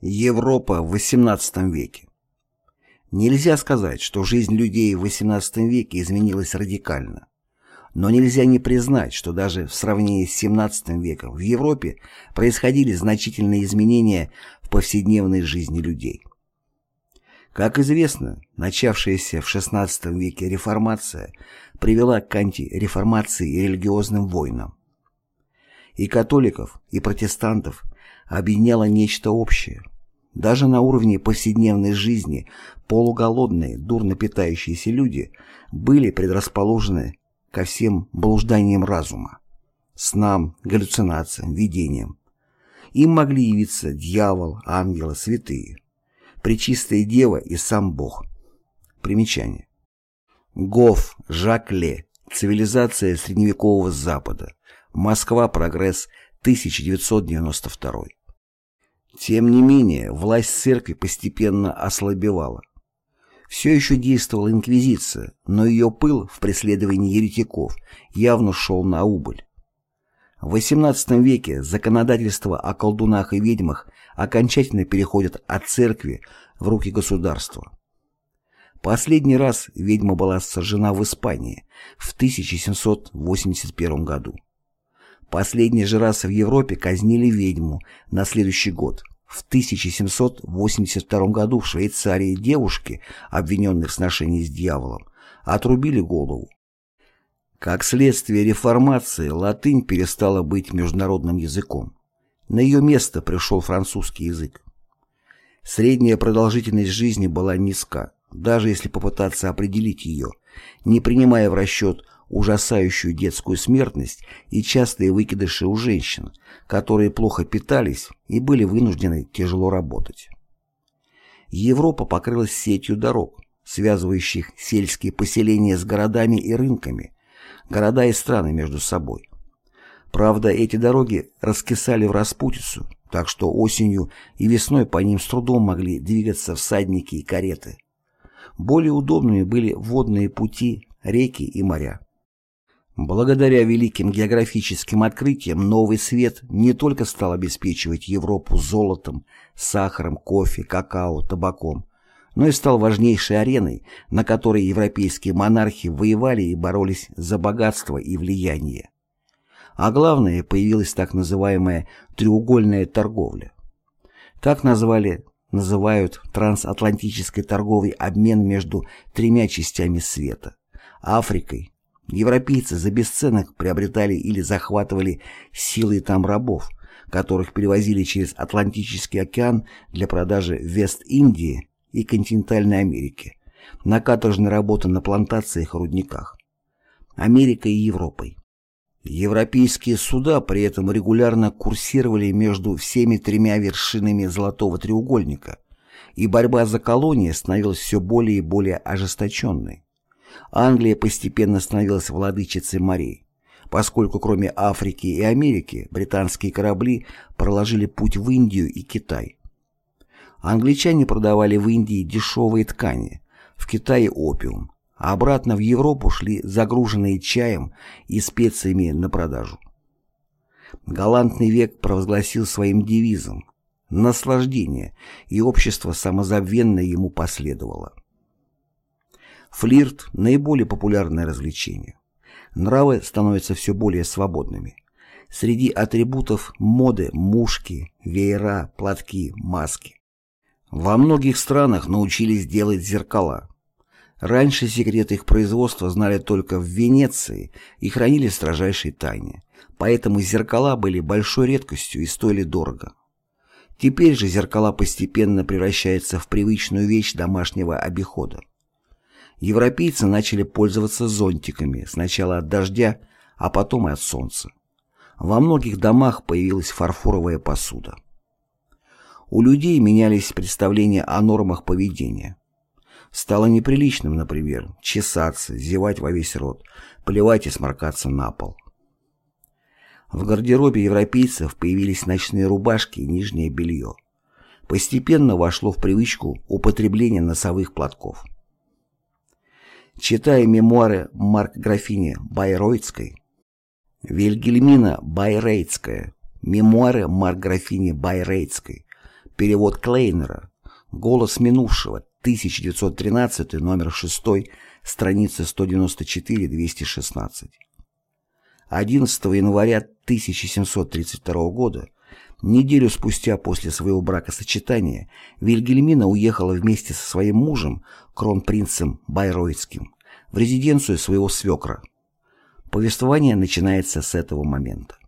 Европа в XVIII веке Нельзя сказать, что жизнь людей в XVIII веке изменилась радикально. Но нельзя не признать, что даже в сравнении с XVII веком в Европе происходили значительные изменения в повседневной жизни людей. Как известно, начавшаяся в XVI веке реформация привела к антиреформации и религиозным войнам. И католиков, и протестантов объединяло нечто общее. Даже на уровне повседневной жизни полуголодные, дурно питающиеся люди были предрасположены ко всем блужданиям разума, снам, галлюцинациям, видениям. Им могли явиться дьявол, ангелы, святые, Пречистая Дева и сам Бог. Примечание. Гоф, Жак Ле. Цивилизация средневекового Запада. Москва. Прогресс. 1992. Тем не менее, власть церкви постепенно ослабевала. Все еще действовала инквизиция, но ее пыл в преследовании еретиков явно шел на убыль. В XVIII веке законодательство о колдунах и ведьмах окончательно переходит от церкви в руки государства. Последний раз ведьма была сожжена в Испании в 1781 году. Последний же раз в Европе казнили ведьму на следующий год. В 1782 году в Швейцарии девушки, обвиненных в сношении с дьяволом, отрубили голову. Как следствие реформации латынь перестала быть международным языком. На ее место пришел французский язык. Средняя продолжительность жизни была низка, даже если попытаться определить ее, не принимая в расчет ужасающую детскую смертность и частые выкидыши у женщин, которые плохо питались и были вынуждены тяжело работать. Европа покрылась сетью дорог, связывающих сельские поселения с городами и рынками, города и страны между собой. Правда, эти дороги раскисали в распутицу, так что осенью и весной по ним с трудом могли двигаться всадники и кареты. Более удобными были водные пути, реки и моря. Благодаря великим географическим открытиям новый свет не только стал обеспечивать Европу золотом, сахаром, кофе, какао, табаком, но и стал важнейшей ареной, на которой европейские монархи воевали и боролись за богатство и влияние. А главное, появилась так называемая треугольная торговля. Так назвали, называют трансатлантический торговый обмен между тремя частями света – Африкой, Европейцы за бесценок приобретали или захватывали силой там рабов, которых перевозили через Атлантический океан для продажи в Вест-Индии и континентальной Америке, на каторжной работы на плантациях и рудниках. Америкой и Европой. Европейские суда при этом регулярно курсировали между всеми тремя вершинами Золотого треугольника, и борьба за колонии становилась все более и более ожесточенной. Англия постепенно становилась владычицей морей, поскольку кроме Африки и Америки британские корабли проложили путь в Индию и Китай. Англичане продавали в Индии дешевые ткани, в Китае опиум, а обратно в Европу шли загруженные чаем и специями на продажу. Галантный век провозгласил своим девизом «наслаждение», и общество самозабвенно ему последовало. Флирт – наиболее популярное развлечение. Нравы становятся все более свободными. Среди атрибутов моды – мушки, веера, платки, маски. Во многих странах научились делать зеркала. Раньше секрет их производства знали только в Венеции и хранили в строжайшей тайне, поэтому зеркала были большой редкостью и стоили дорого. Теперь же зеркала постепенно превращаются в привычную вещь домашнего обихода европейцы начали пользоваться зонтиками, сначала от дождя, а потом и от солнца. Во многих домах появилась фарфоровая посуда. У людей менялись представления о нормах поведения. Стало неприличным, например, чесаться, зевать во весь рот, плевать и сморкаться на пол. В гардеробе европейцев появились ночные рубашки и нижнее белье. Постепенно вошло в привычку употребление носовых платков. Читая мемуары Марк-графини Байройтской, Вильгельмина Байрейтская, мемуары Марк-графини Байрейтской, Перевод Клейнера. Голос минувшего. 1913, номер 6, страница 194-216. 11 января 1732 года, неделю спустя после своего бракосочетания, Вильгельмина уехала вместе со своим мужем, кронпринцем Байройским, в резиденцию своего свекра. Повествование начинается с этого момента.